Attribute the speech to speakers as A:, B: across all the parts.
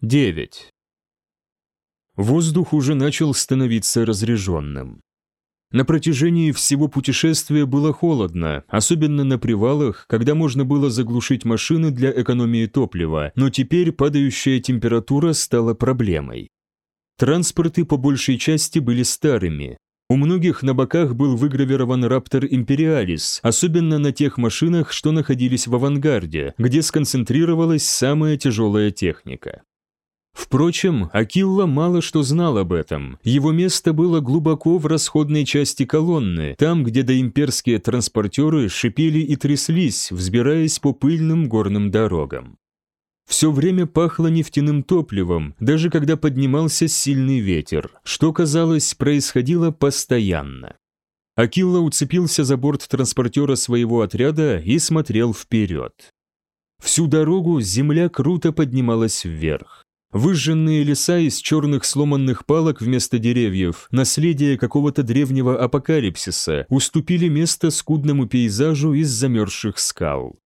A: 9. Воздух уже начал становиться разреженным. На протяжении всего путешествия было холодно, особенно на привалах, когда можно было заглушить машины для экономии топлива, но теперь падающая температура стала проблемой. Транспорты по большей части были старыми. У многих на боках был выгравирован Раптор Империалис, особенно на тех машинах, что находились в авангарде, где сконцентрировалась самая тяжелая техника. Впрочем, Акилла мало что знал об этом. Его место было глубоко в расходной части колонны, там, где доимперские транспортеры шипели и тряслись, взбираясь по пыльным горным дорогам. Все время пахло нефтяным топливом, даже когда поднимался сильный ветер, что, казалось, происходило постоянно. Акилла уцепился за борт транспортера своего отряда и смотрел вперед. Всю дорогу земля круто поднималась вверх. Выжженные леса из черных сломанных палок вместо деревьев, наследие какого-то древнего апокалипсиса, уступили место скудному пейзажу из замерзших скал.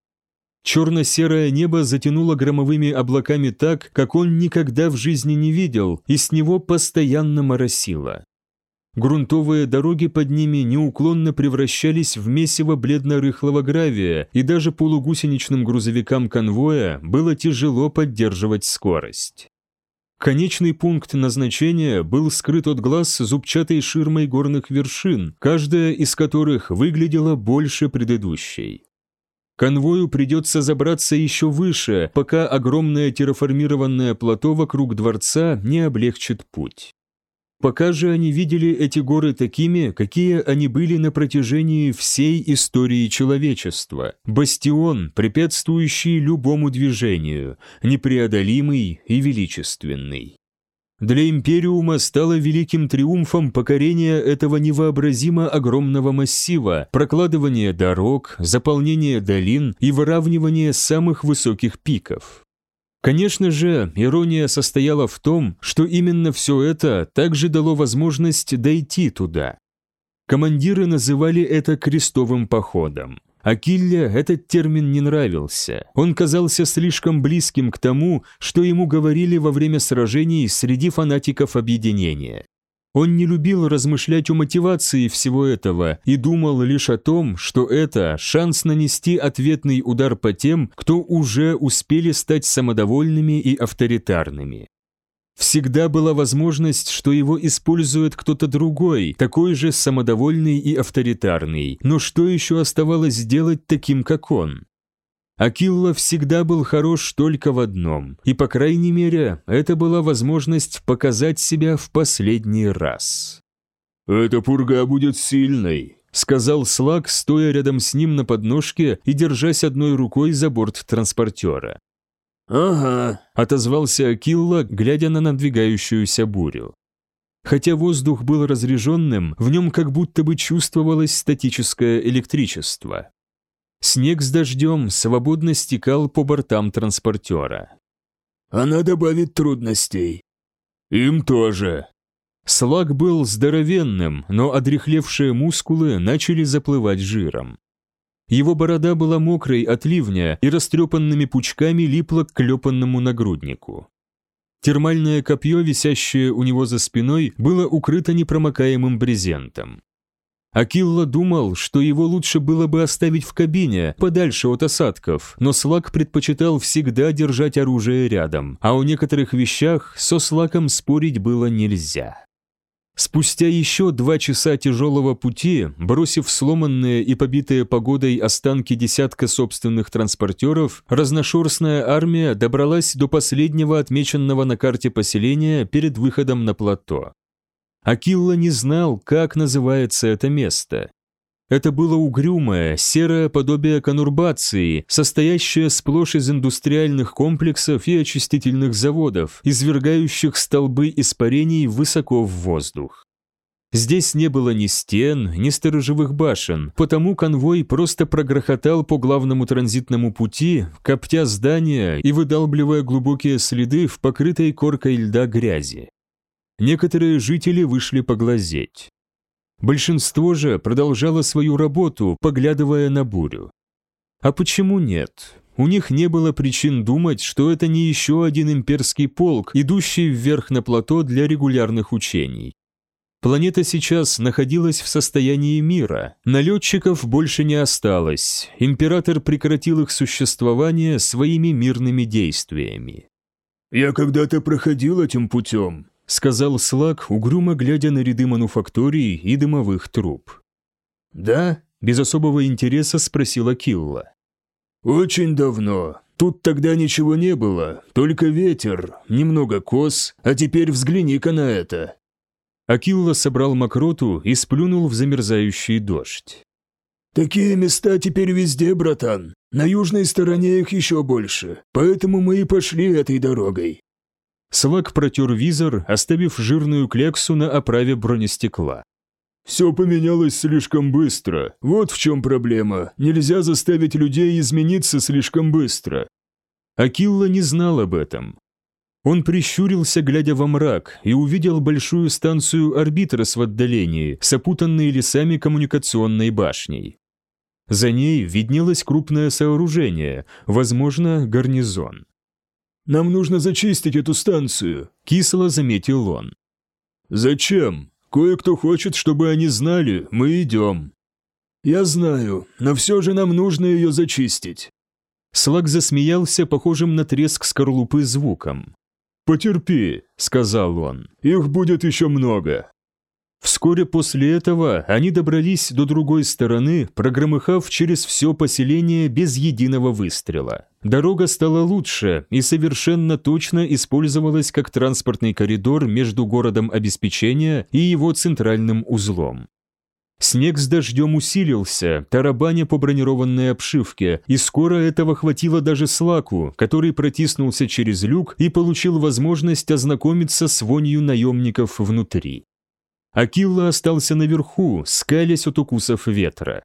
A: Черно-серое небо затянуло громовыми облаками так, как он никогда в жизни не видел, и с него постоянно моросило. Грунтовые дороги под ними неуклонно превращались в месиво бледно-рыхлого гравия, и даже полугусеничным грузовикам конвоя было тяжело поддерживать скорость. Конечный пункт назначения был скрыт от глаз зубчатой ширмой горных вершин, каждая из которых выглядела больше предыдущей. Конвою придется забраться еще выше, пока огромное терраформированное плато вокруг дворца не облегчит путь. Пока же они видели эти горы такими, какие они были на протяжении всей истории человечества. Бастион, препятствующий любому движению, непреодолимый и величественный. Для Империума стало великим триумфом покорение этого невообразимо огромного массива, прокладывание дорог, заполнение долин и выравнивание самых высоких пиков. Конечно же, ирония состояла в том, что именно все это также дало возможность дойти туда. Командиры называли это крестовым походом. Акилле этот термин не нравился. Он казался слишком близким к тому, что ему говорили во время сражений среди фанатиков объединения. Он не любил размышлять о мотивации всего этого и думал лишь о том, что это шанс нанести ответный удар по тем, кто уже успели стать самодовольными и авторитарными. Всегда была возможность, что его использует кто-то другой, такой же самодовольный и авторитарный, но что еще оставалось сделать таким, как он? Акилла всегда был хорош только в одном, и, по крайней мере, это была возможность показать себя в последний раз. «Эта пурга будет сильной», — сказал Слак, стоя рядом с ним на подножке и держась одной рукой за борт транспортера.
B: «Ага», —
A: отозвался Акилла, глядя на надвигающуюся бурю. Хотя воздух был разреженным, в нем как будто бы чувствовалось статическое электричество. Снег с дождем свободно стекал по бортам транспортера.
B: «Она добавит трудностей».
A: «Им тоже». Слаг был здоровенным, но одрехлевшие мускулы начали заплывать жиром. Его борода была мокрой от ливня и растрепанными пучками липла к клепанному нагруднику. Термальное копье, висящее у него за спиной, было укрыто непромокаемым брезентом. Акилла думал, что его лучше было бы оставить в кабине, подальше от осадков, но Слак предпочитал всегда держать оружие рядом, а о некоторых вещах со Слаком спорить было нельзя. Спустя еще два часа тяжелого пути, бросив сломанные и побитые погодой останки десятка собственных транспортеров, разношерстная армия добралась до последнего отмеченного на карте поселения перед выходом на плато. Акилла не знал, как называется это место. Это было угрюмое, серое подобие конурбации, состоящее сплошь из индустриальных комплексов и очистительных заводов, извергающих столбы испарений высоко в воздух. Здесь не было ни стен, ни сторожевых башен, потому конвой просто прогрохотал по главному транзитному пути, коптя здания и выдалбливая глубокие следы в покрытой коркой льда грязи. Некоторые жители вышли поглазеть. Большинство же продолжало свою работу, поглядывая на бурю. А почему нет? У них не было причин думать, что это не еще один имперский полк, идущий вверх на плато для регулярных учений. Планета сейчас находилась в состоянии мира. Налетчиков больше не осталось. Император прекратил их существование своими мирными действиями.
B: «Я когда-то проходил этим путем», —
A: сказал Слак, угрюмо глядя на ряды мануфакторий и дымовых труб.
B: «Да?»
A: — без особого интереса спросила Килла.
B: «Очень давно. Тут тогда ничего не было, только ветер, немного кос, а теперь взгляни-ка на это».
A: Акилла собрал мокроту и сплюнул в замерзающий дождь.
B: «Такие места теперь везде, братан. На южной стороне их еще больше, поэтому мы и пошли этой дорогой».
A: Слак протер визор, оставив жирную кляксу на оправе бронестекла.
B: «Все поменялось слишком быстро. Вот в чем проблема. Нельзя заставить людей измениться слишком быстро».
A: Акилла не знал об этом. Он прищурился, глядя во мрак, и увидел большую станцию Арбитрос в отдалении, с лесами коммуникационной башней. За ней виднелось крупное сооружение, возможно, гарнизон.
B: «Нам нужно зачистить эту станцию», – кисло заметил он. «Зачем? Кое-кто хочет, чтобы они знали, мы идем». «Я знаю, но все же нам нужно ее зачистить».
A: Слаг засмеялся похожим на треск скорлупы звуком.
B: «Потерпи», — сказал он, — «их будет еще много».
A: Вскоре после этого они добрались до другой стороны, прогромыхав через все поселение без единого выстрела. Дорога стала лучше и совершенно точно использовалась как транспортный коридор между городом обеспечения и его центральным узлом. Снег с дождем усилился, тарабаня по бронированной обшивке, и скоро этого хватило даже Слаку, который протиснулся через люк и получил возможность ознакомиться с вонью наемников внутри. Акилла остался наверху, скалясь от укусов ветра.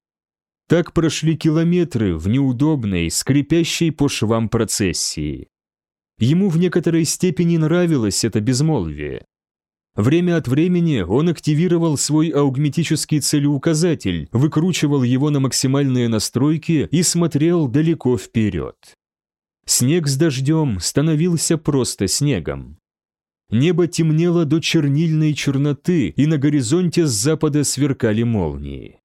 A: Так прошли километры в неудобной, скрипящей по швам процессии. Ему в некоторой степени нравилось это безмолвие. Время от времени он активировал свой аугметический целеуказатель, выкручивал его на максимальные настройки и смотрел далеко вперед. Снег с дождем становился просто снегом. Небо темнело до чернильной черноты, и на горизонте с запада сверкали молнии.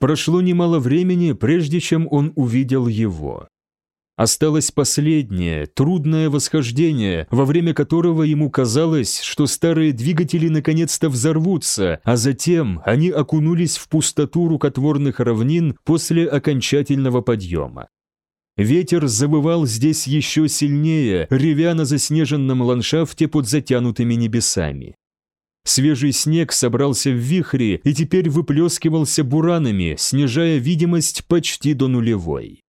A: Прошло немало времени, прежде чем он увидел его. Осталось последнее, трудное восхождение, во время которого ему казалось, что старые двигатели наконец-то взорвутся, а затем они окунулись в пустоту рукотворных равнин после окончательного подъема. Ветер забывал здесь еще сильнее, ревя на заснеженном ландшафте под затянутыми небесами. Свежий снег собрался в вихре и теперь выплескивался буранами, снижая видимость почти до нулевой.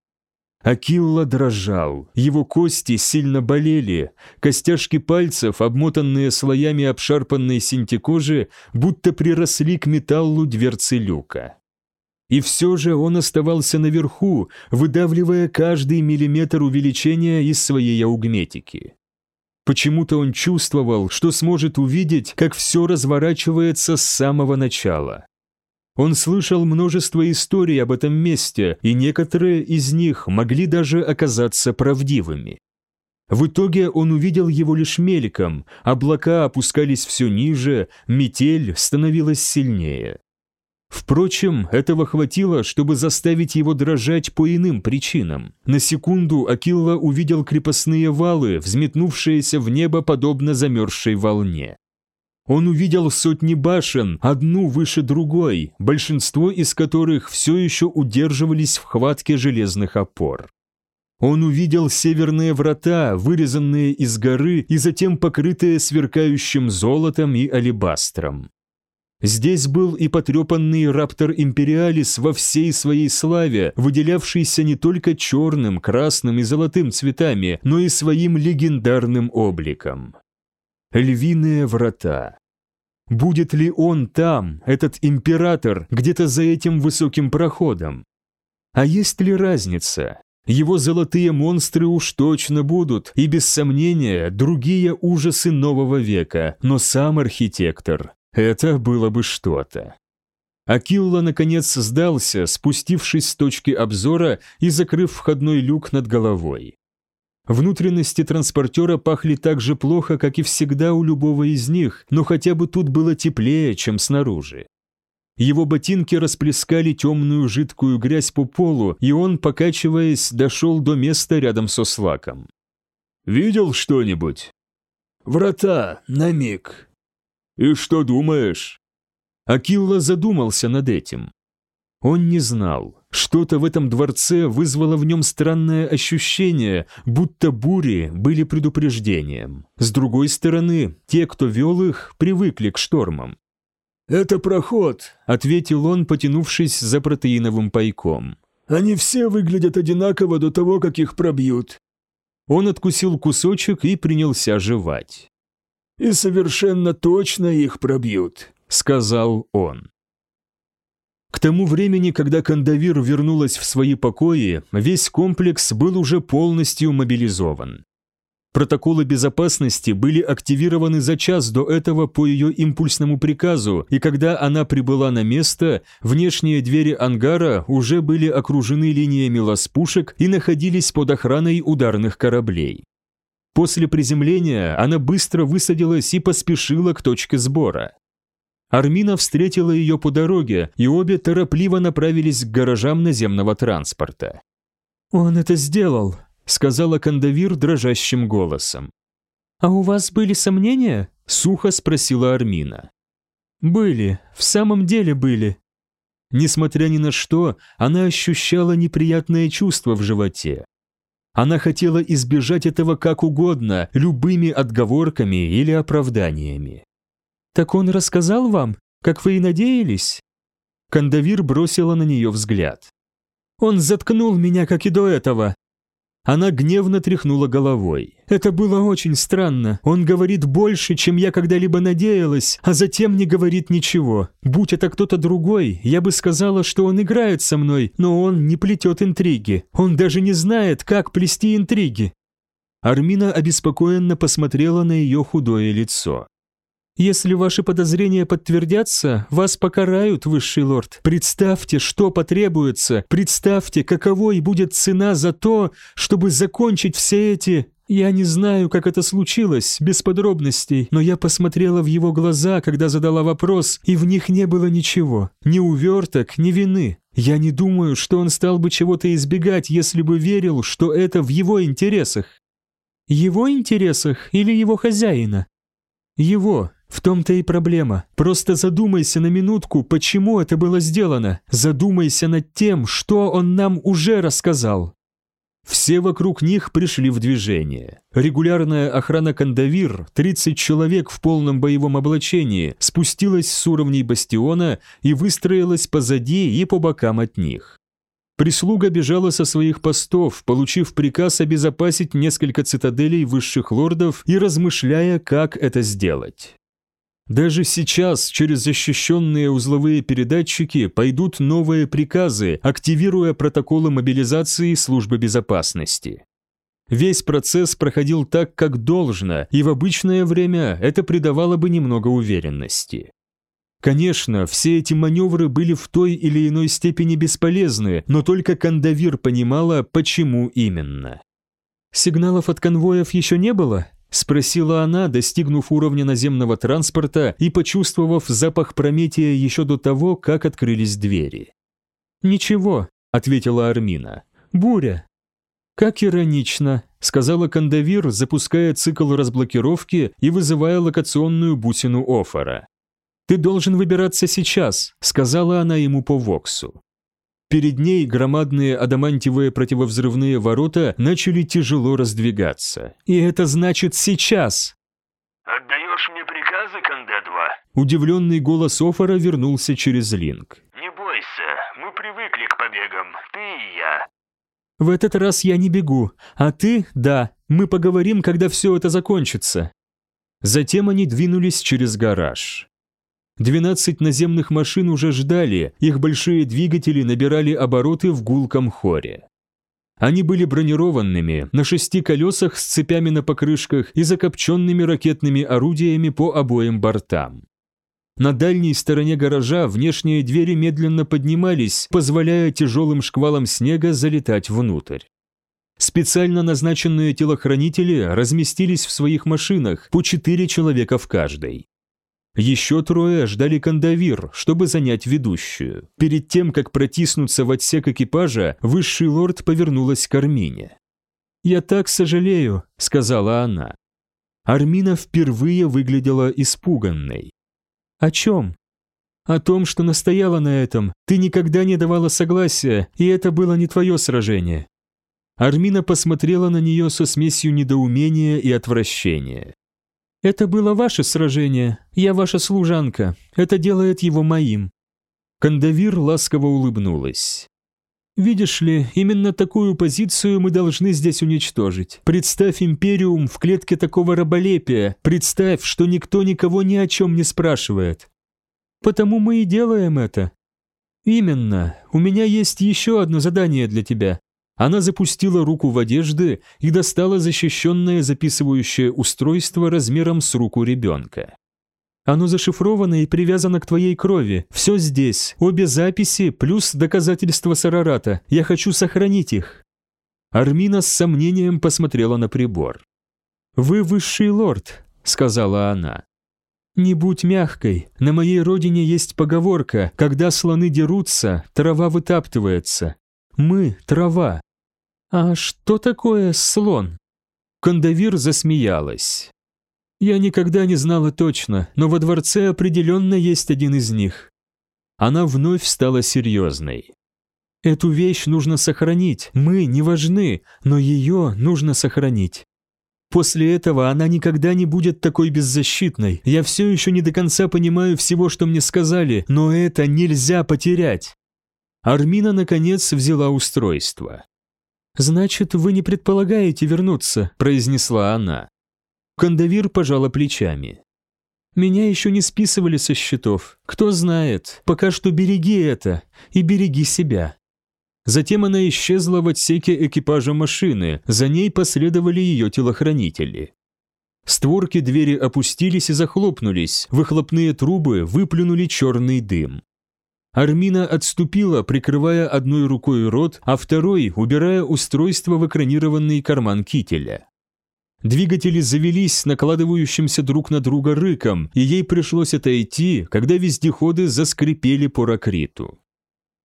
A: Акилла дрожал, его кости сильно болели, костяшки пальцев, обмотанные слоями обшарпанной синтекожи, будто приросли к металлу дверцы люка. И все же он оставался наверху, выдавливая каждый миллиметр увеличения из своей аугметики. Почему-то он чувствовал, что сможет увидеть, как все разворачивается с самого начала. Он слышал множество историй об этом месте, и некоторые из них могли даже оказаться правдивыми. В итоге он увидел его лишь мельком, облака опускались все ниже, метель становилась сильнее. Впрочем, этого хватило, чтобы заставить его дрожать по иным причинам. На секунду Акилла увидел крепостные валы, взметнувшиеся в небо подобно замерзшей волне. Он увидел сотни башен, одну выше другой, большинство из которых все еще удерживались в хватке железных опор. Он увидел северные врата, вырезанные из горы и затем покрытые сверкающим золотом и алебастром. Здесь был и потрепанный раптор Империалис во всей своей славе, выделявшийся не только черным, красным и золотым цветами, но и своим легендарным обликом. Львиные врата. Будет ли он там, этот император, где-то за этим высоким проходом? А есть ли разница? Его золотые монстры уж точно будут, и без сомнения другие ужасы нового века, но сам архитектор – это было бы что-то. Акилла, наконец, сдался, спустившись с точки обзора и закрыв входной люк над головой. Внутренности транспортера пахли так же плохо, как и всегда у любого из них, но хотя бы тут было теплее, чем снаружи. Его ботинки расплескали темную жидкую грязь по полу, и он, покачиваясь, дошел до места рядом со слаком.
B: «Видел что-нибудь?»
C: «Врата, на миг».
B: «И что думаешь?»
A: Акилла задумался над этим. Он не знал. Что-то в этом дворце вызвало в нем странное ощущение, будто бури были предупреждением. С другой стороны, те, кто вел их, привыкли к штормам.
C: «Это проход», —
A: ответил он, потянувшись за протеиновым пайком.
C: «Они все выглядят одинаково до того, как их пробьют».
A: Он откусил кусочек и принялся жевать.
C: «И совершенно точно их пробьют», —
A: сказал он. К тому времени, когда Кандавир вернулась в свои покои, весь комплекс был уже полностью мобилизован. Протоколы безопасности были активированы за час до этого по ее импульсному приказу, и когда она прибыла на место, внешние двери ангара уже были окружены линиями лаз-пушек и находились под охраной ударных кораблей. После приземления она быстро высадилась и поспешила к точке сбора. Армина встретила ее по дороге, и обе торопливо направились к гаражам наземного транспорта.
D: «Он это сделал», —
A: сказала Кандавир дрожащим голосом.
D: «А у вас были сомнения?»
A: — сухо спросила Армина.
D: «Были, в самом деле были».
A: Несмотря ни на что, она ощущала неприятное чувство в животе. Она хотела избежать этого как угодно, любыми отговорками или оправданиями.
D: «Так он рассказал вам, как вы и надеялись?»
A: Кандавир бросила на нее взгляд.
D: «Он заткнул меня, как и до этого!»
A: Она гневно тряхнула головой.
D: «Это было очень странно. Он говорит больше, чем я когда-либо надеялась, а затем не говорит ничего. Будь это кто-то другой, я бы сказала, что он играет со мной, но он не плетет интриги. Он даже не знает, как плести интриги».
A: Армина обеспокоенно посмотрела на ее худое лицо.
D: Если ваши подозрения подтвердятся, вас покарают, высший лорд. Представьте, что потребуется, представьте, каковой будет цена за то, чтобы закончить все эти... Я не знаю, как это случилось, без подробностей, но я посмотрела в его глаза, когда задала вопрос, и в них не было ничего. Ни уверток, ни вины. Я не думаю, что он стал бы чего-то избегать, если бы верил, что это в его интересах. Его интересах или его хозяина? Его, в том-то и проблема. Просто задумайся на минутку, почему это было сделано. Задумайся над тем, что он нам уже рассказал.
A: Все вокруг них пришли в движение. Регулярная охрана Кандавир, 30 человек в полном боевом облачении, спустилась с уровней бастиона и выстроилась позади и по бокам от них. Прислуга бежала со своих постов, получив приказ обезопасить несколько цитаделей высших лордов и размышляя, как это сделать. Даже сейчас через защищенные узловые передатчики пойдут новые приказы, активируя протоколы мобилизации службы безопасности. Весь процесс проходил так, как должно, и в обычное время это придавало бы немного уверенности. Конечно, все эти маневры были в той или иной степени бесполезны, но только Кандавир понимала, почему именно.
D: «Сигналов от конвоев еще не было?» Спросила она, достигнув уровня наземного транспорта и почувствовав запах Прометия еще до того, как открылись двери. «Ничего», — ответила Армина. «Буря». «Как иронично», — сказала Кандавир, запуская цикл разблокировки и вызывая локационную бусину Офора. «Ты должен выбираться сейчас», — сказала она ему по Воксу.
A: Перед ней громадные адамантиевые противовзрывные ворота начали тяжело раздвигаться.
D: «И это значит сейчас!»
E: «Отдаешь мне приказы, Канде-2?»
A: Удивленный голос Офора вернулся через линк.
E: «Не бойся, мы привыкли к побегам, ты и я».
D: «В этот раз я не бегу, а ты – да. Мы поговорим, когда все это закончится».
A: Затем они двинулись через гараж. 12 наземных машин уже ждали, их большие двигатели набирали обороты в гулком хоре. Они были бронированными, на шести колесах с цепями на покрышках и закопченными ракетными орудиями по обоим бортам. На дальней стороне гаража внешние двери медленно поднимались, позволяя тяжелым шквалам снега залетать внутрь. Специально назначенные телохранители разместились в своих машинах, по четыре человека в каждой. Еще трое ждали кондовир, чтобы занять ведущую. Перед тем, как протиснуться в отсек экипажа, высший лорд повернулась к Армине. «Я так сожалею», — сказала она. Армина впервые выглядела испуганной. «О чем?» «О том, что настояла на этом. Ты никогда не давала согласия, и это было не твое сражение». Армина посмотрела на нее со смесью недоумения и отвращения. «Это было ваше сражение. Я ваша служанка. Это делает его моим». Кандавир ласково улыбнулась. Видишь ли, именно такую позицию мы должны здесь уничтожить. Представь империум в клетке такого раболепия. Представь, что никто никого ни о чем не спрашивает. Потому мы и делаем это. Именно. У меня есть еще одно задание для тебя. Она запустила руку в одежды и достала защищенное записывающее устройство размером с руку ребенка. Оно зашифровано и привязано к твоей крови. Все здесь. Обе записи плюс доказательства Сарарата. Я хочу сохранить их». Армина с сомнением посмотрела на прибор. «Вы высший лорд», — сказала она. «Не будь мягкой. На моей родине есть поговорка, когда слоны дерутся, трава вытаптывается. Мы — трава». «А что такое слон?» Кондовир засмеялась. Я никогда не знала точно, но во дворце определенно есть один из них. Она вновь стала серьезной. Эту вещь нужно сохранить, мы не важны, но ее нужно сохранить. После этого она никогда не будет такой беззащитной. Я все еще не до конца понимаю всего, что мне сказали, но это нельзя потерять. Армина, наконец, взяла устройство. «Значит, вы не предполагаете вернуться», – произнесла она. Кандавир пожала плечами. «Меня еще не списывали со счетов. Кто знает, пока что береги это и береги себя». Затем она исчезла в отсеке экипажа машины, за ней последовали ее телохранители. Створки двери опустились и захлопнулись, выхлопные трубы выплюнули черный дым. Армина отступила, прикрывая одной рукой рот, а второй убирая устройство в экранированный карман кителя. Двигатели завелись накладывающимся друг на друга рыком, и ей пришлось отойти, когда вездеходы заскрипели по ракриту.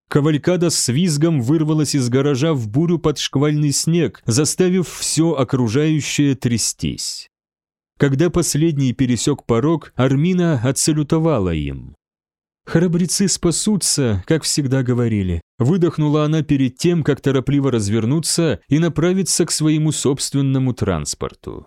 A: Кавалькада с визгом вырвалась из гаража в бурю под шквальный снег, заставив все окружающее трястись. Когда последний пересек порог, Армина отсалютовала им. «Храбрецы спасутся, как всегда говорили», выдохнула она перед тем, как торопливо развернуться и направиться к своему собственному транспорту.